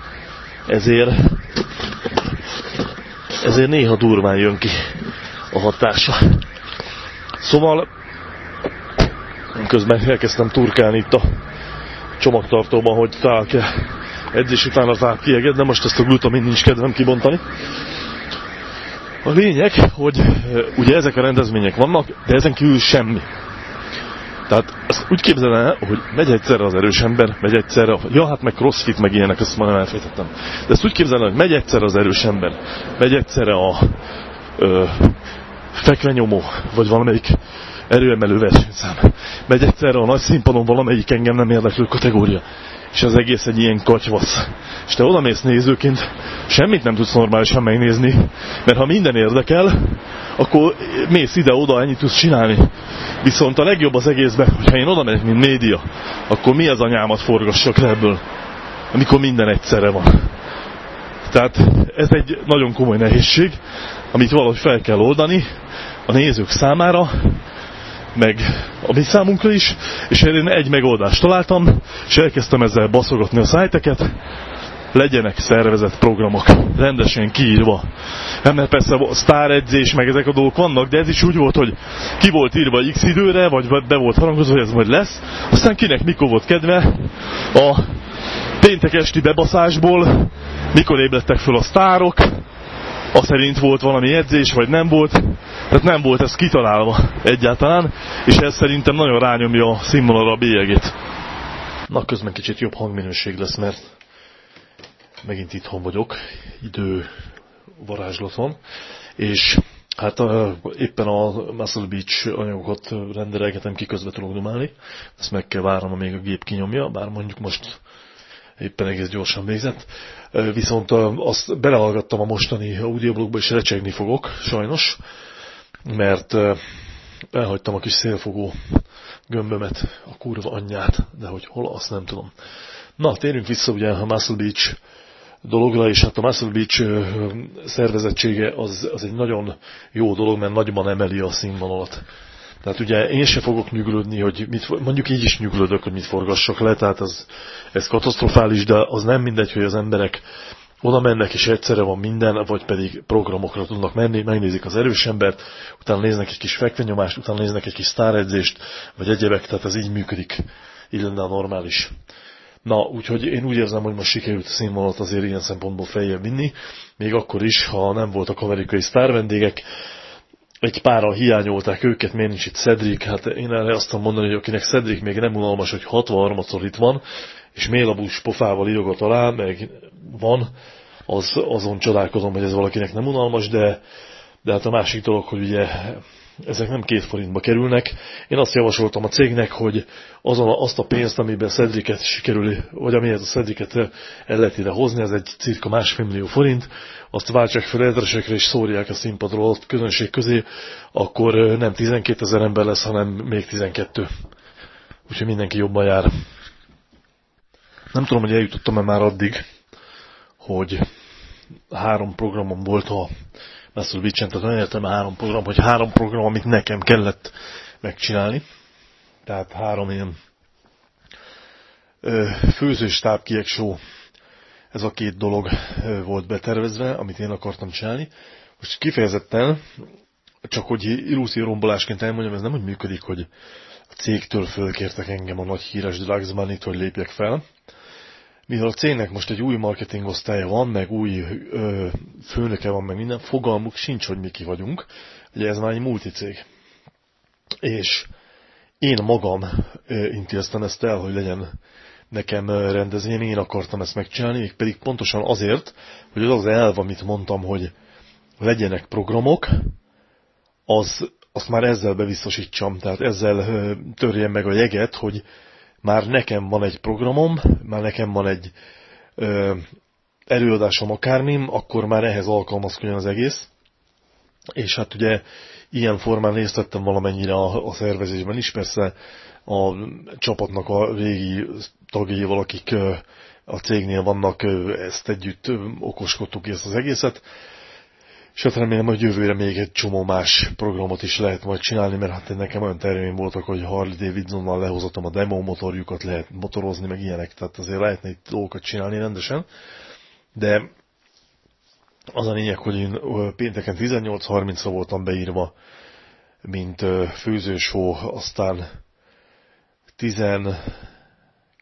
ezért ezért néha durván jön ki a hatása. Szóval közben elkezdtem turkálni itt a csomagtartóban, hogy találok-e edzés után az át kieged, de most ezt a glutamin nincs kedvem kibontani. A lényeg, hogy ugye ezek a rendezvények vannak, de ezen kívül semmi. Tehát ezt úgy képzelem el, hogy megy egyszerre az erős ember, megy egyszerre, ja hát meg crossfit, meg ilyenek, ezt már nem elfejtettem. De ezt úgy képzelem el, hogy megy egyszerre az erős ember, megy egyszerre a ö, fekvenyomó, vagy valamelyik erőemelő versenyszám. Megy egyszerre a nagy színpadon valamelyik engem nem érdeklő kategória. És az egész egy ilyen katyvasz. És te oda mész nézőként, semmit nem tudsz normálisan megnézni, mert ha minden érdekel, akkor mész ide-oda, ennyit tudsz csinálni. Viszont a legjobb az egészben, hogyha én oda megyek, mint média, akkor mi az anyámat forgassak le ebből, amikor minden egyszerre van. Tehát ez egy nagyon komoly nehézség, amit valahogy fel kell oldani a nézők számára, meg a mi számunkra is, és én egy megoldást találtam, és elkezdtem ezzel baszogatni a szájteket, legyenek szervezett programok, rendesen kiírva. Nem, mert persze a edzés, meg ezek a dolgok vannak, de ez is úgy volt, hogy ki volt írva x időre, vagy be volt harangozva, hogy ez majd lesz. Aztán kinek mikor volt kedve a péntek esti bebaszásból, mikor ébredtek föl a sztárok, a szerint volt valami edzés, vagy nem volt. Tehát nem volt ez kitalálva egyáltalán, és ez szerintem nagyon rányomja a színvonalra a bélyegét. Na, közben kicsit jobb hangminőség lesz, mert megint itthon vagyok, idő varázslaton, és hát a, éppen a Muscle Beach anyagokat rendelgetem ki, közben tudok dumálni, ezt meg kell várnom, amíg a gép kinyomja, bár mondjuk most éppen egész gyorsan végzett. Viszont azt belehallgattam a mostani audioblogba, és recsegni fogok, sajnos, mert elhagytam a kis szélfogó gömbömet, a kurva anyját, de hogy hol, azt nem tudom. Na, térjünk vissza ugye a Muscle Beach dologra, és hát a Muscle Beach szervezettsége az, az egy nagyon jó dolog, mert nagyban emeli a színvonalat. Tehát ugye én se fogok nyuglődni, hogy mit, mondjuk így is nyuglődök, hogy mit forgassak le, tehát ez, ez katasztrofális, de az nem mindegy, hogy az emberek oda mennek, és egyszerre van minden, vagy pedig programokra tudnak menni, megnézik az erős embert, utána néznek egy kis fekvenyomást, utána néznek egy kis sztáredzést, vagy egyebek, tehát ez így működik. Így lenne a normális. Na, úgyhogy én úgy érzem, hogy most sikerült a színvonalat azért ilyen szempontból feljebb vinni, még akkor is, ha nem voltak amerikai sztárvendégek, egy párral hiányolták őket, miért nincs itt Cedric, hát én erre azt tudom mondani, hogy akinek Cedric még nem unalmas, hogy 63-szor itt van, és mélabús pofával írogat alá, meg van, az, azon csodálkozom, hogy ez valakinek nem unalmas, de, de hát a másik dolog, hogy ugye ezek nem két forintba kerülnek. Én azt javasoltam a cégnek, hogy azon azt a pénzt, amiben Cedricet sikerül, vagy amihez a Cedricet el lehet ide hozni, ez egy cirka másfél millió forint, azt váltsák fel ezresekre és szórják a színpadról a közönség közé, akkor nem 12 ezer ember lesz, hanem még 12. Úgyhogy mindenki jobban jár. Nem tudom, hogy eljutottam-e már addig, hogy három programom volt a Muscle Beach-en, tehát nagyon értem a három program, hogy három program, amit nekem kellett megcsinálni. Tehát három ilyen főzős tápkiek show, ez a két dolog volt betervezve, amit én akartam csinálni. Most kifejezetten, csak hogy illúzió rombolásként elmondjam, ez nem úgy működik, hogy a cégtől fölkértek engem a nagy híres Drugs money hogy lépjek fel. Mivel a cégnek most egy új marketingosztálya van, meg új ö, főnöke van, meg minden, fogalmuk sincs, hogy mi ki vagyunk. Ugye ez már egy multicég. És én magam intéztem ezt el, hogy legyen nekem rendezvény, én akartam ezt megcsinálni, pedig pontosan azért, hogy az az elv, amit mondtam, hogy legyenek programok, az, azt már ezzel beviztosítsam, tehát ezzel törjem meg a jeget, hogy már nekem van egy programom, már nekem van egy ö, előadásom akármim, akkor már ehhez alkalmazkodjon az egész. És hát ugye ilyen formán részt vettem valamennyire a, a szervezésben is, persze a csapatnak a régi tagjaival, akik a cégnél vannak, ezt együtt okoskodtuk ezt az egészet. És hát remélem, hogy jövőre még egy csomó más programot is lehet majd csinálni, mert hát nekem olyan terveim voltak, hogy Harley Davidsonnal lehozottam a demo motorjukat, lehet motorozni, meg ilyenek, tehát azért lehetne itt dolgokat csinálni rendesen. De az a lényeg, hogy én pénteken 18.30-ra voltam beírva, mint főzősó, aztán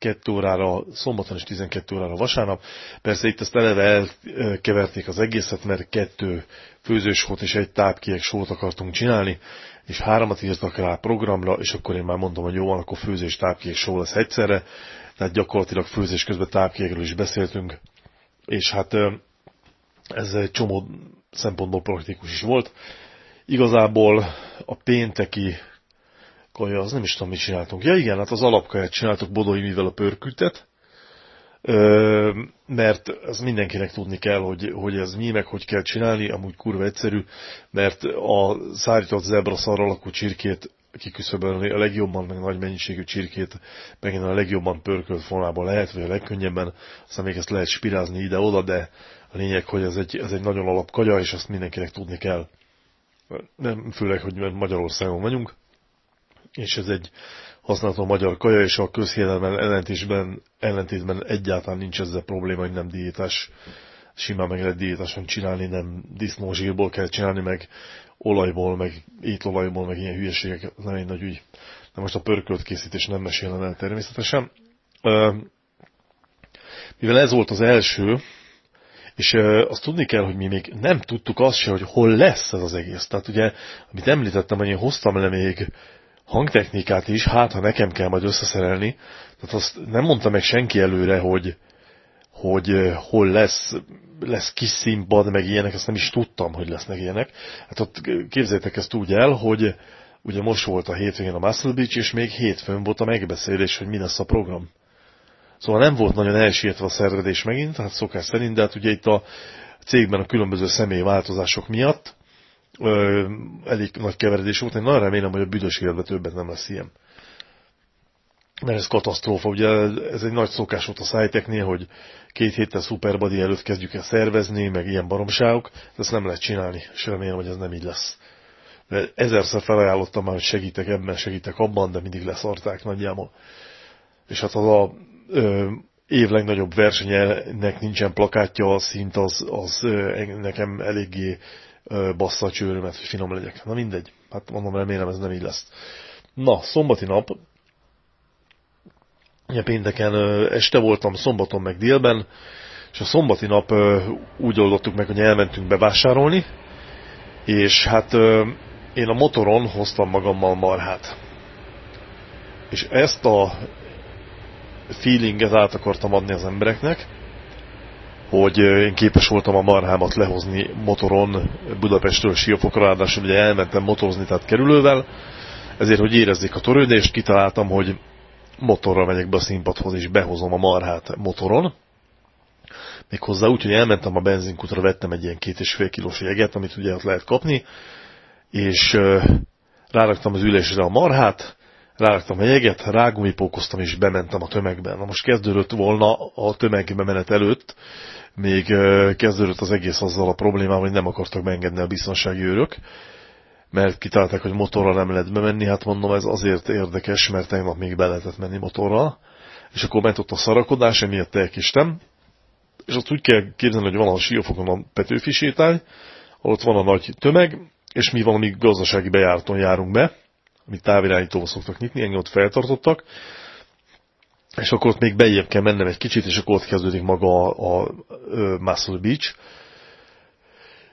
12 órára, szombaton és 12 órára vasárnap. Persze itt ezt eleve elkeverték az egészet, mert kettő főzősót és egy tápkiek sót akartunk csinálni, és háromat írtak rá programra, és akkor én már mondtam, hogy jó akkor főzés tápkiek só lesz egyszerre, tehát gyakorlatilag főzés közben tápkiekről is beszéltünk, és hát ez egy csomó szempontból praktikus is volt. Igazából a pénteki kaja, az nem is tudom, mit csináltunk. Ja igen, hát az alapkaját csináltuk Bodói mivel a pörkültet, mert ez mindenkinek tudni kell, hogy, hogy ez mi, meg hogy kell csinálni, amúgy kurva egyszerű, mert a szárított zebra szar alakú csirkét kiküszöbölni a legjobban, meg nagy mennyiségű csirkét megint a legjobban pörkölt formában lehet, vagy a legkönnyebben, aztán még ezt lehet spirázni ide-oda, de a lényeg, hogy ez egy, ez egy nagyon alap kaja, és azt mindenkinek tudni kell. Nem, főleg, hogy Magyarországon vagyunk és ez egy használható magyar kaja, és a közhiedelmen ellentétben, ellentétben egyáltalán nincs ezzel probléma, hogy nem diétás, simán meg lehet diétáson csinálni, nem disznózsírból kell csinálni, meg olajból, meg étlolajból, meg ilyen hülyeségek, nem egy nagy ügy. De most a pörkölt készítés nem mesélem el természetesen. Mivel ez volt az első, és azt tudni kell, hogy mi még nem tudtuk azt se, hogy hol lesz ez az egész. Tehát ugye, amit említettem, hogy én hoztam le még hangtechnikát is, hát ha nekem kell majd összeszerelni, tehát azt nem mondta meg senki előre, hogy, hogy hol lesz, lesz kis színpad, meg ilyenek, ezt nem is tudtam, hogy lesznek ilyenek. Hát ott képzeljétek ezt úgy el, hogy ugye most volt a hétvégén a Muscle Beach, és még hétfőn volt a megbeszélés, hogy mi lesz a program. Szóval nem volt nagyon elsietve a szervezés megint, hát szokás szerint, de hát ugye itt a cégben a különböző személy változások miatt ö, elég nagy keveredés volt. Én nagyon remélem, hogy a büdös életben többet nem lesz ilyen. Mert ez katasztrófa. Ugye ez egy nagy szokás volt a szájteknél, hogy két héttel Superbody előtt kezdjük el szervezni, meg ilyen baromságok. Ezt nem lehet csinálni, és remélem, hogy ez nem így lesz. De ezerszer felajánlottam már, hogy segítek ebben, segítek abban, de mindig leszarták nagyjából. És hát az a ö, év legnagyobb versenynek nincsen plakátja, a szint az, az nekem eléggé bassza a csőrömet, hogy finom legyek. Na mindegy. Hát mondom, remélem ez nem így lesz. Na, szombati nap. Ugye pénteken este voltam, szombaton meg délben, és a szombati nap úgy oldottuk meg, hogy elmentünk bevásárolni, és hát én a motoron hoztam magammal marhát. És ezt a feelinget át akartam adni az embereknek, hogy én képes voltam a marhámat lehozni motoron Budapestről Siófokra, ráadásul ugye elmentem motorozni, tehát kerülővel, ezért, hogy érezzék a törődést, kitaláltam, hogy motorral megyek be a színpadhoz, és behozom a marhát motoron. Méghozzá úgy, hogy elmentem a benzinkutra, vettem egy ilyen két és fél kilós jeget, amit ugye ott lehet kapni, és ráraktam az ülésre a marhát, ráraktam a jeget, rágumipókoztam és bementem a tömegben. Na most kezdődött volna a tömegbe menet előtt, még kezdődött az egész azzal a problémával, hogy nem akartak beengedni a biztonsági őrök, mert kitalálták, hogy motorra nem lehet bemenni, hát mondom, ez azért érdekes, mert tegnap még be lehetett menni motorral, és akkor ment ott a szarakodás, emiatt elkistem, és azt úgy kell képzelni, hogy van a siófokon a Petőfi sétány, ott van a nagy tömeg, és mi valami gazdasági bejáraton járunk be, amit távirányítóval szoktak nyitni, engem ott feltartottak, és akkor ott még bejebb kell mennem egy kicsit, és akkor ott kezdődik maga a, a, a Muscle Beach.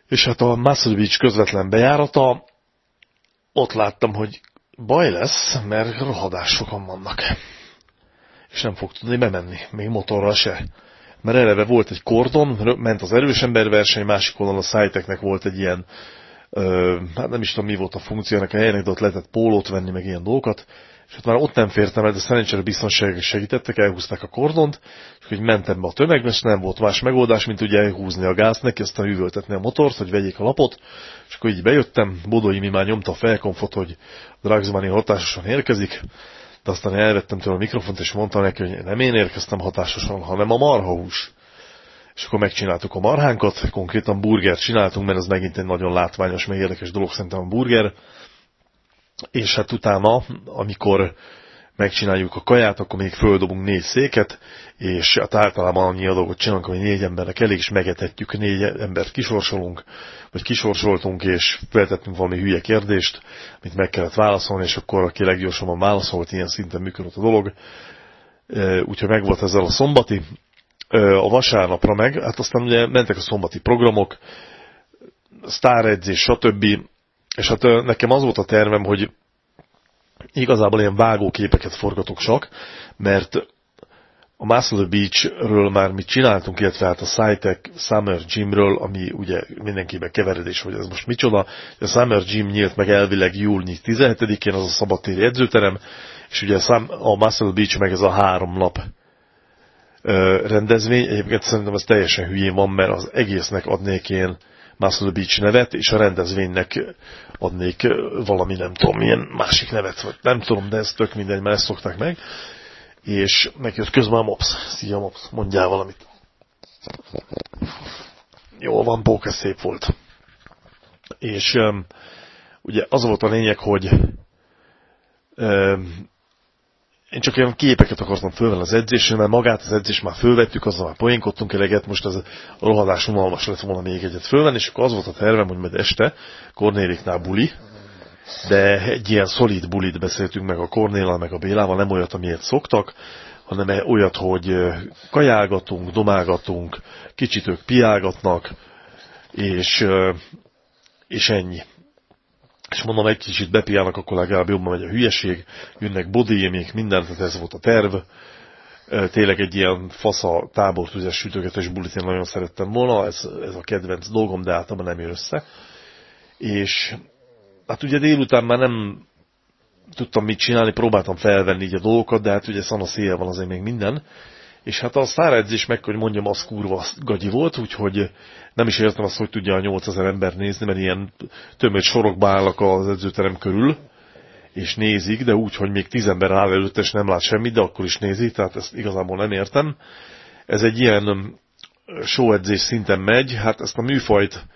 És hát a Muscle Beach közvetlen bejárata, ott láttam, hogy baj lesz, mert rohadásokon vannak. És nem fog tudni bemenni, még motorral se. Mert eleve volt egy kordon, ment az erős emberverseny, másik oldalon a szájteknek volt egy ilyen ö, hát nem is tudom mi volt a funkciónak a helynek, de ott lehetett pólót venni, meg ilyen dolgokat, és ott már ott nem fértem el, de szerencsére biztonságos segítettek, elhúzták a kordont, és hogy mentem be a tömegbe, és nem volt más megoldás, mint ugye elhúzni a gázt neki, aztán üvöltetni a motort, hogy vegyék a lapot, és akkor így bejöttem, Bodói mi már nyomta a felkonfot, hogy Dragsmani hatásosan érkezik, de aztán elvettem tőle a mikrofont, és mondtam neki, hogy nem én érkeztem hatásosan, hanem a marhahús. És akkor megcsináltuk a marhánkat, konkrétan burgert csináltunk, mert ez megint egy nagyon látványos, meg érdekes dolog szerintem a burger, és hát utána, amikor megcsináljuk a kaját, akkor még földobunk négy széket, és hát általában annyi a dolgot csinálunk, hogy négy embernek elég, és megetetjük, négy embert kisorsolunk, vagy kisorsoltunk, és feltettünk valami hülye kérdést, amit meg kellett válaszolni, és akkor aki leggyorsabban válaszolt, ilyen szinten működött a dolog. Úgyhogy megvolt ezzel a szombati, a vasárnapra meg, hát aztán ugye mentek a szombati programok, sztáredzés, stb. És hát nekem az volt a tervem, hogy igazából ilyen vágóképeket forgatok csak, mert a Muscle Beach-ről már mit csináltunk, illetve hát a SciTech Summer Gymről, ami ugye mindenkiben keveredés, hogy ez most micsoda. A Summer Gym nyílt meg elvileg július 17-én, az a szabadtéri edzőterem, és ugye a Muscle Beach meg ez a három nap rendezvény. Egyébként szerintem ez teljesen hülyén van, mert az egésznek adnék én Muscle Beach nevet, és a rendezvénynek adnék valami, nem tudom, milyen másik nevet, vagy nem tudom, de ez tök mindegy, mert ezt szokták meg. És megjött közben a Mops. Szia Mops, mondjál valamit. Jó van, Bóka szép volt. És um, ugye az volt a lényeg, hogy um, én csak olyan képeket akartam fölvenni az edzésről, mert magát az edzés már fölvettük, azzal már poénkodtunk eleget, most ez a rohadás unalmas lett volna még egyet fölvenni, és akkor az volt a tervem, hogy majd este Kornéliknál buli, de egy ilyen szolid bulit beszéltünk meg a Kornélal, meg a Bélával, nem olyat, amilyet szoktak, hanem olyat, hogy kajálgatunk, domálgatunk, kicsit ők piálgatnak, és, és ennyi és mondom, egy kicsit bepiálnak, akkor legalább jobban megy a hülyeség, jönnek bodyémék, mindent, tehát ez volt a terv. Tényleg egy ilyen fasza tábortüzes sütögetes bulit én nagyon szerettem volna, ez, ez a kedvenc dolgom, de általában nem jön össze. És hát ugye délután már nem tudtam mit csinálni, próbáltam felvenni így a dolgokat, de hát ugye szana szél van azért még minden. És hát a sztáredzés meg, hogy mondjam, az kurva gagyi volt, úgyhogy nem is értem azt, hogy tudja a 8000 ember nézni, mert ilyen tömött sorokba állnak az edzőterem körül, és nézik, de úgy, hogy még tíz ember áll előtt, és nem lát semmit, de akkor is nézik, tehát ezt igazából nem értem. Ez egy ilyen showedzés szinten megy, hát ezt a műfajt,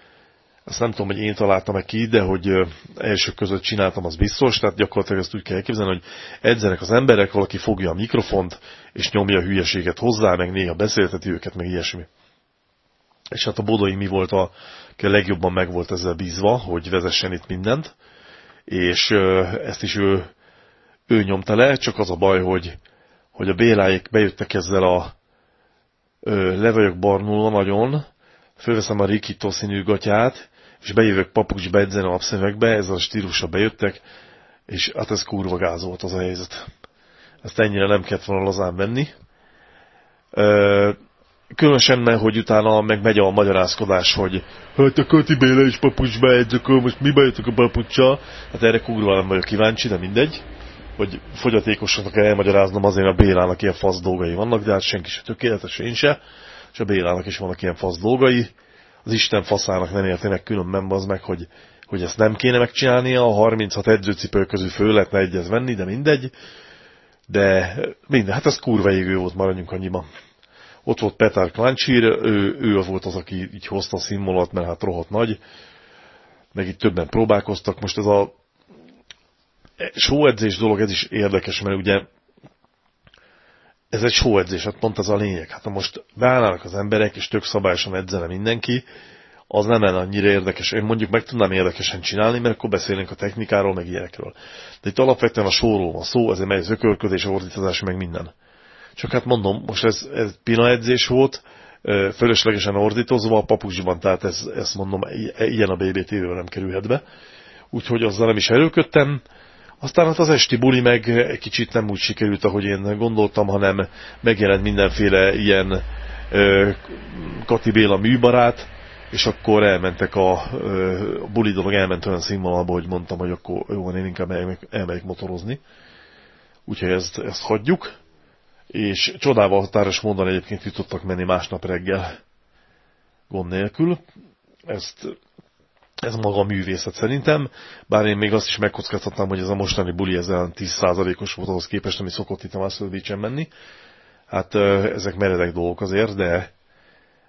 ezt nem tudom, hogy én találtam-e ki, de hogy elsők között csináltam, az biztos, tehát gyakorlatilag ezt úgy kell elképzelni, hogy edzenek az emberek, valaki fogja a mikrofont, és nyomja a hülyeséget hozzá, meg néha beszélteti őket, meg ilyesmi. És hát a Bodai mi volt a, a legjobban meg volt ezzel bízva, hogy vezessen itt mindent, és ezt is ő, ő nyomta le, csak az a baj, hogy, hogy a Béláik bejöttek ezzel a le vagyok barnulva nagyon, fölveszem a Rikito színű gatyát, és bejövök papucsba edzeni a napszemekbe, ez a stílusra bejöttek, és hát ez kurva gáz volt az a helyzet. Ezt ennyire nem kellett volna lazán venni. Különösen, mert hogy utána meg megy a magyarázkodás, hogy hát a Kati Béla is papucsba edz, akkor most mi bajotok a papucsa? Hát erre kurva nem vagyok kíváncsi, de mindegy. Hogy fogyatékosoknak kell elmagyaráznom, azért a Bélának ilyen fasz dolgai vannak, de hát senki se tökéletes, én se. És a Bélának is vannak ilyen fasz dolgai. Az Isten faszának nem érti meg különben az meg, hogy, hogy ezt nem kéne megcsinálnia, a 36 edzőcipő közül föl lehetne egyet venni, de mindegy. De minden, hát ez kurva égő volt, maradjunk annyiban. Ott volt Petar Klancsír, ő, ő az volt az, aki így hozta a színvonalat, mert hát rohadt nagy. meg itt többen próbálkoztak. Most ez a sóedzés dolog, ez is érdekes, mert ugye ez egy sóedzés, hát pont az a lényeg. Hát ha most beállnának az emberek, és tök szabályosan edzene mindenki, az nem lenne annyira érdekes. Én mondjuk meg tudnám érdekesen csinálni, mert akkor beszélünk a technikáról, meg ilyenekről. De itt alapvetően a sóról van szó, ezért megy az ökölködés, ordítozás, meg minden. Csak hát mondom, most ez, ez edzés volt, fölöslegesen ordítozva a papucsban, tehát ez, ezt mondom, ilyen a BBT-ről nem kerülhet be. Úgyhogy azzal nem is erőködtem. Aztán hát az esti buli meg egy kicsit nem úgy sikerült, ahogy én gondoltam, hanem megjelent mindenféle ilyen ö, Kati Béla műbarát, és akkor elmentek a, a buli dolog elment olyan színvonalba, hogy mondtam, hogy akkor jó, én inkább elmegyek, elmegyek motorozni. Úgyhogy ezt, ezt hagyjuk és csodával határos módon egyébként ki tudtak menni másnap reggel gond nélkül. Ezt, ez maga a művészet szerintem, bár én még azt is megkockáztatnám, hogy ez a mostani buli ezen 10%-os volt ahhoz képest, ami szokott itt a Muscle beach menni. Hát ezek meredek dolgok azért, de,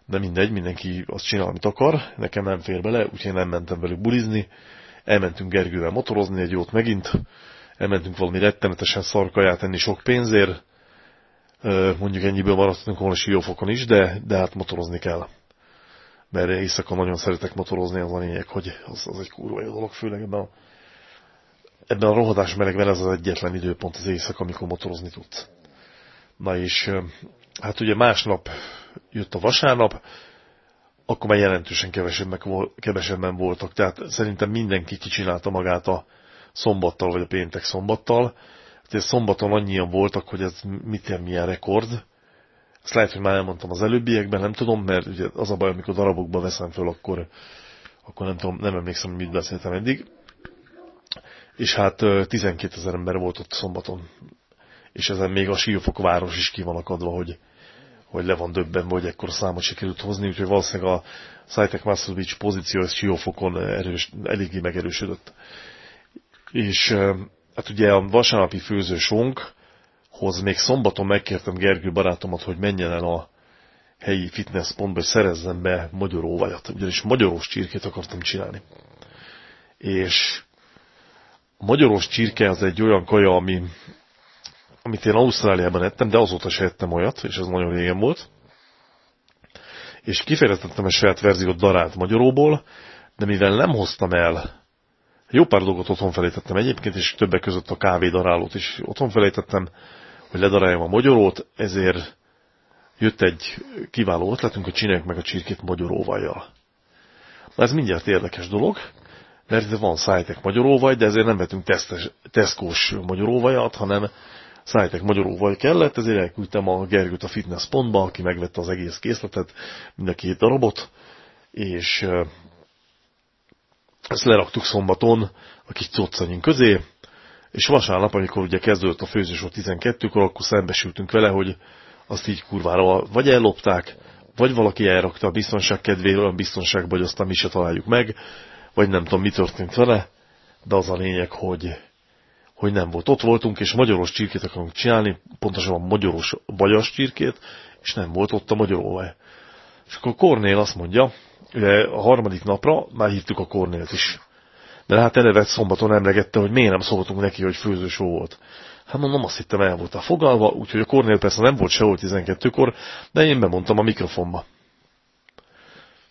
de mindegy, mindenki azt csinál, amit akar, nekem nem fér bele, úgyhogy nem mentem velük bulizni. Elmentünk Gergővel motorozni egy jót megint, elmentünk valami rettenetesen szarkaját enni sok pénzért, mondjuk ennyiből maradtunk volna siófokon is, de, de hát motorozni kell. Mert éjszaka nagyon szeretek motorozni, az a lényeg, hogy az, az egy kurva jó dolog, főleg ebben a, ebben a rohadás melegben ez az egyetlen időpont az éjszaka, amikor motorozni tudsz. Na és hát ugye másnap jött a vasárnap, akkor már jelentősen kevesebben voltak. Tehát szerintem mindenki kicsinálta magát a szombattal, vagy a péntek szombattal hogy szombaton annyian voltak, hogy ez mit milyen rekord. Ezt lehet, hogy már elmondtam az előbbiekben, nem tudom, mert ugye az a baj, amikor darabokba veszem föl, akkor, akkor nem tudom, nem emlékszem, hogy mit beszéltem eddig. És hát 12 ezer ember volt ott szombaton. És ezen még a Siófok város is ki van akadva, hogy, hogy le van döbben, hogy ekkor számot sikerült hozni, úgyhogy valószínűleg a Muscle Beach pozíció Siófokon erős, eléggé megerősödött. És hát ugye a vasárnapi főzősónkhoz még szombaton megkértem Gergő barátomat, hogy menjen el a helyi fitnesspontba, hogy szerezzen be magyaróvajat, ugyanis magyarós csirkét akartam csinálni. És a magyarós csirke az egy olyan kaja, ami, amit én Ausztráliában ettem, de azóta se ettem olyat, és ez nagyon régen volt. És kifejeztettem a saját verziót darált magyaróból, de mivel nem hoztam el jó pár dolgot otthon felejtettem egyébként, és többek között a kávédarálót is otthon felejtettem, hogy ledaráljam a magyarót, ezért jött egy kiváló ötletünk, hogy csináljuk meg a csirkét magyaróvajjal. Na ez mindjárt érdekes dolog, mert van szájtek magyaróvaj, de ezért nem vetünk teszkós magyaróvajat, hanem szájtek magyaróvaj kellett, ezért elküldtem a Gergőt a fitness pontba, aki megvette az egész készletet, mind a két darabot, és ezt leraktuk szombaton a kis közé, és vasárnap, amikor ugye kezdődött a főzősor 12-kor, akkor szembesültünk vele, hogy azt így kurvára vagy ellopták, vagy valaki elrakta a biztonság kedvéről, a biztonságba, hogy aztán mi se találjuk meg, vagy nem tudom, mi történt vele, de az a lényeg, hogy, hogy nem volt. Ott voltunk, és magyaros csirkét akarunk csinálni, pontosan a magyaros bagyas csirkét, és nem volt ott a magyarolvaj. És akkor Kornél azt mondja, a harmadik napra már hívtuk a Kornélt is. De hát eleve szombaton emlegette, hogy miért nem szóltunk neki, hogy főzősó volt. Hát mondom, azt hittem el volt a fogalva, úgyhogy a Kornél persze nem volt sehol 12-kor, de én bemondtam a mikrofonba.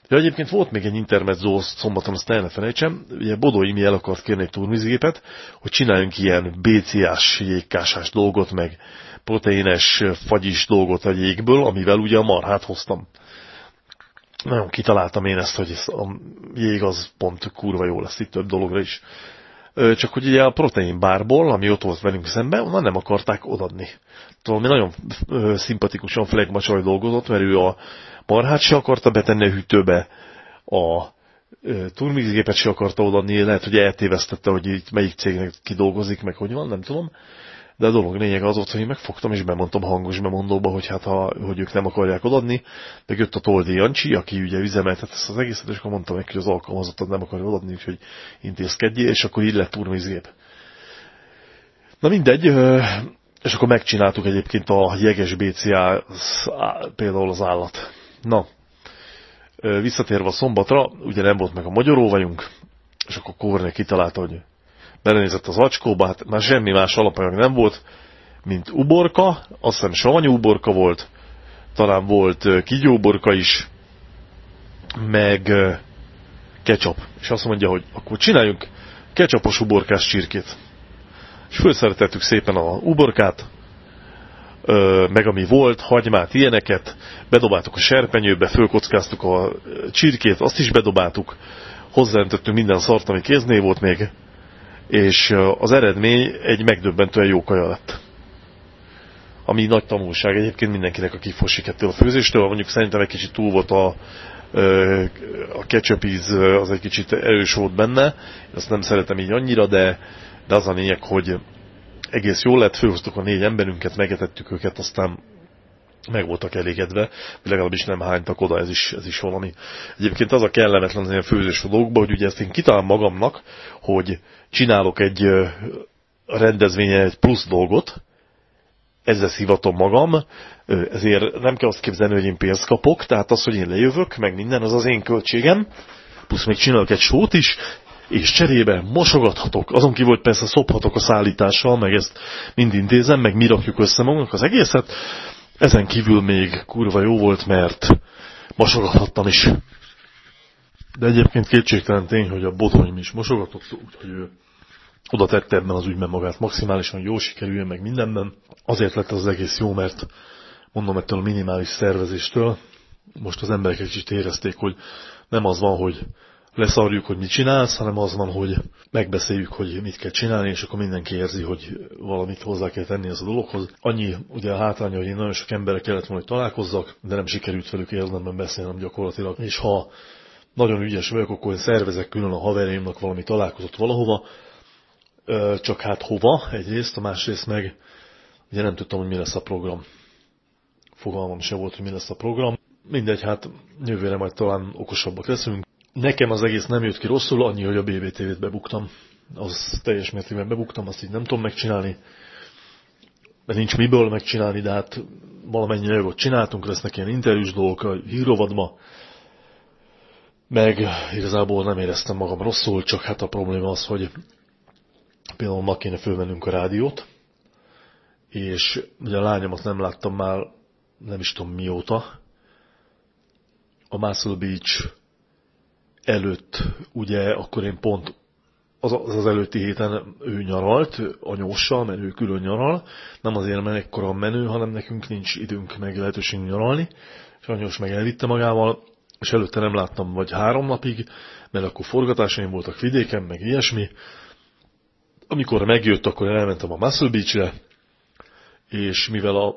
Ja, egyébként volt még egy intermezzo szombaton, azt ne felejtsem. Ugye Bodói mi el akart kérni egy turmizgépet, hogy csináljunk ilyen BCA-s jégkásás dolgot, meg proteínes fagyis dolgot a jégből, amivel ugye a marhát hoztam nagyon kitaláltam én ezt, hogy a jég az pont kurva jó lesz itt több dologra is. Csak hogy ugye a protein bárból, ami ott volt velünk szemben, onnan nem akarták odadni. Tudom, mi nagyon szimpatikusan flegmacsaj dolgozott, mert ő a marhát se akarta betenni a hűtőbe, a turmixgépet se akarta odaadni, lehet, hogy eltévesztette, hogy így melyik cégnek kidolgozik, meg hogy van, nem tudom de a dolog lényeg az volt, hogy én megfogtam és bemondtam hangos bemondóba, hogy hát ha, hogy ők nem akarják adni, meg jött a Toldi Jancsi, aki ugye üzemeltet ezt az egészet, és akkor mondtam neki, hogy az alkalmazottat nem akarja adni, úgyhogy intézkedjél, és akkor így lett turmizgép. Na mindegy, és akkor megcsináltuk egyébként a jeges BCA, például az állat. Na, visszatérve a szombatra, ugye nem volt meg a magyaró vagyunk, és akkor Korné kitalálta, hogy belenézett az acskóba, hát már semmi más alapanyag nem volt, mint uborka, azt hiszem savanyú uborka volt, talán volt kigyóborka is, meg ketchup. És azt mondja, hogy akkor csináljunk ketchupos uborkás csirkét. És felszeretettük szépen a uborkát, meg ami volt, hagymát, ilyeneket, bedobáltuk a serpenyőbe, fölkockáztuk a csirkét, azt is bedobáltuk, hozzáöntöttünk minden szart, ami kéznél volt még, és az eredmény egy megdöbbentően jó kaja lett. Ami nagy tanulság egyébként mindenkinek, aki fosik ettől a főzéstől, mondjuk szerintem egy kicsit túl volt a, a ketchup íz, az egy kicsit erős volt benne, azt nem szeretem így annyira, de, de az a lényeg, hogy egész jól lett, főhoztuk a négy emberünket, megetettük őket, aztán meg voltak elégedve, legalábbis nem hánytak oda, ez is, ez is valami. Egyébként az a kellemetlen az ilyen főzős dolgokban, hogy ugye ezt én kitalálom magamnak, hogy csinálok egy rendezvényen egy plusz dolgot, ezzel szivatom magam, ezért nem kell azt képzelni, hogy én pénzt kapok, tehát az, hogy én lejövök, meg minden, az az én költségem, plusz még csinálok egy sót is, és cserébe mosogathatok, azon kívül, hogy persze szophatok a szállítással, meg ezt mind intézem, meg mi rakjuk össze magunknak az egészet, ezen kívül még kurva jó volt, mert mosogathattam is. De egyébként kétségtelen tény, hogy a bodonyim is mosogatott, úgyhogy ő oda tette ebben az ügyben magát maximálisan jó sikerüljön meg mindenben. Azért lett az egész jó, mert mondom ettől a minimális szervezéstől, most az emberek egy kicsit érezték, hogy nem az van, hogy leszarjuk, hogy mit csinálsz, hanem az van, hogy megbeszéljük, hogy mit kell csinálni, és akkor mindenki érzi, hogy valamit hozzá kell tenni az a dologhoz. Annyi ugye a hátránya, hogy én nagyon sok emberek kellett volna, hogy találkozzak, de nem sikerült velük érdemben beszélnem gyakorlatilag. És ha nagyon ügyes vagyok, akkor én szervezek külön a haverjaimnak valami találkozott valahova, csak hát hova egyrészt, a másrészt meg ugye nem tudtam, hogy mi lesz a program. Fogalmam se volt, hogy mi lesz a program. Mindegy, hát jövőre majd talán okosabbak leszünk. Nekem az egész nem jött ki rosszul, annyi, hogy a BBTV-t bebuktam. Az teljes mértékben bebuktam, azt így nem tudom megcsinálni. Mert nincs miből megcsinálni, de hát valamennyi anyagot csináltunk, lesznek ilyen interjús dolgok a hírovadba. Meg igazából nem éreztem magam rosszul, csak hát a probléma az, hogy például ma kéne fölmennünk a rádiót, és ugye a lányomat nem láttam már nem is tudom mióta. A Muscle Beach előtt, ugye akkor én pont az, az, előtti héten ő nyaralt, anyóssal, mert ő külön nyaral, nem azért, mert ekkora menő, hanem nekünk nincs időnk meg lehetőség nyaralni, és anyós meg elvitte magával, és előtte nem láttam vagy három napig, mert akkor forgatásaim voltak vidéken, meg ilyesmi. Amikor megjött, akkor elmentem a Muscle Beach-re, és mivel a,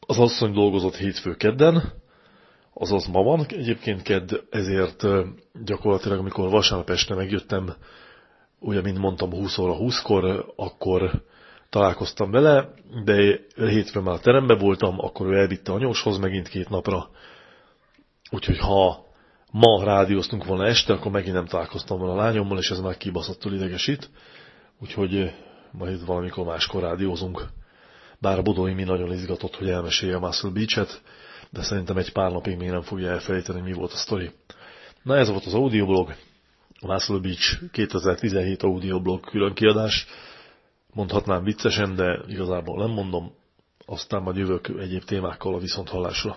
az asszony dolgozott hétfő kedden, azaz ma van egyébként kedd, ezért gyakorlatilag amikor vasárnap este megjöttem, ugye mint mondtam 20 óra 20-kor, akkor találkoztam vele, de hétfőn már a teremben voltam, akkor ő elvitte anyóshoz megint két napra. Úgyhogy ha ma rádióztunk volna este, akkor megint nem találkoztam volna a lányommal, és ez már kibaszottul idegesít. Úgyhogy majd valamikor máskor rádiózunk. Bár a Bodói mi nagyon izgatott, hogy elmesélje a Muscle Beach-et, de szerintem egy pár napig még nem fogja elfelejteni, mi volt a sztori. Na ez volt az audioblog, a Muscle Beach 2017 audioblog külön kiadás. Mondhatnám viccesen, de igazából nem mondom. Aztán majd jövök egyéb témákkal a viszonthallásra.